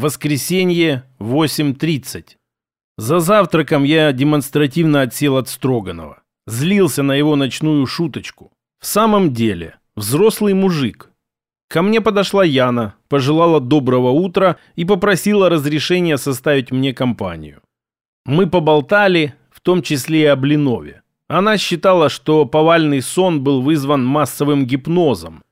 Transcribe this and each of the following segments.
Воскресенье, 8.30. За завтраком я демонстративно отсел от Строганова. Злился на его ночную шуточку. В самом деле, взрослый мужик. Ко мне подошла Яна, пожелала доброго утра и попросила разрешения составить мне компанию. Мы поболтали, в том числе и о Блинове. Она считала, что повальный сон был вызван массовым гипнозом.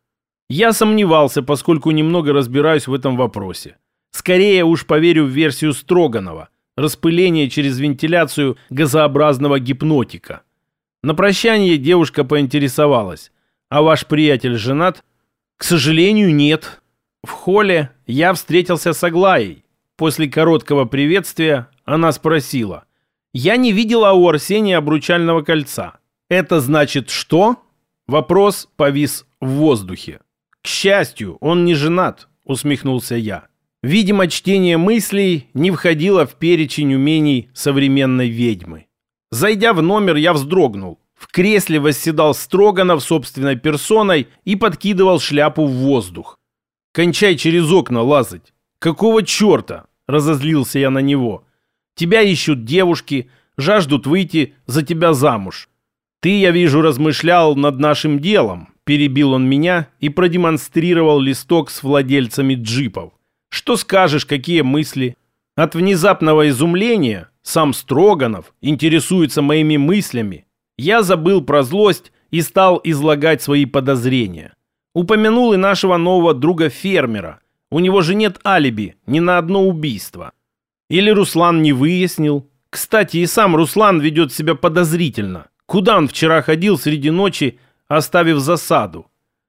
Я сомневался, поскольку немного разбираюсь в этом вопросе. Скорее уж поверю в версию Строганова. Распыление через вентиляцию газообразного гипнотика. На прощание девушка поинтересовалась. «А ваш приятель женат?» «К сожалению, нет». В холле я встретился с Аглаей. После короткого приветствия она спросила. «Я не видела у Арсения обручального кольца. Это значит что?» Вопрос повис в воздухе. «К счастью, он не женат», — усмехнулся я. Видимо, чтение мыслей не входило в перечень умений современной ведьмы. Зайдя в номер, я вздрогнул. В кресле восседал Строганов собственной персоной и подкидывал шляпу в воздух. «Кончай через окна лазать!» «Какого черта?» – разозлился я на него. «Тебя ищут девушки, жаждут выйти за тебя замуж. Ты, я вижу, размышлял над нашим делом», – перебил он меня и продемонстрировал листок с владельцами джипов. «Что скажешь, какие мысли?» От внезапного изумления сам Строганов интересуется моими мыслями. Я забыл про злость и стал излагать свои подозрения. Упомянул и нашего нового друга-фермера. У него же нет алиби ни на одно убийство. Или Руслан не выяснил. Кстати, и сам Руслан ведет себя подозрительно. Куда он вчера ходил среди ночи, оставив засаду?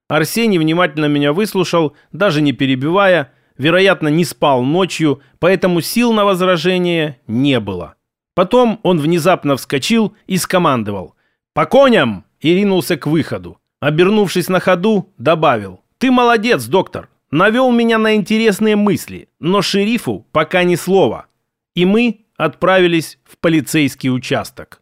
Арсений внимательно меня выслушал, даже не перебивая, вероятно, не спал ночью, поэтому сил на возражение не было. Потом он внезапно вскочил и скомандовал «По коням!» и ринулся к выходу. Обернувшись на ходу, добавил «Ты молодец, доктор! Навел меня на интересные мысли, но шерифу пока ни слова». И мы отправились в полицейский участок.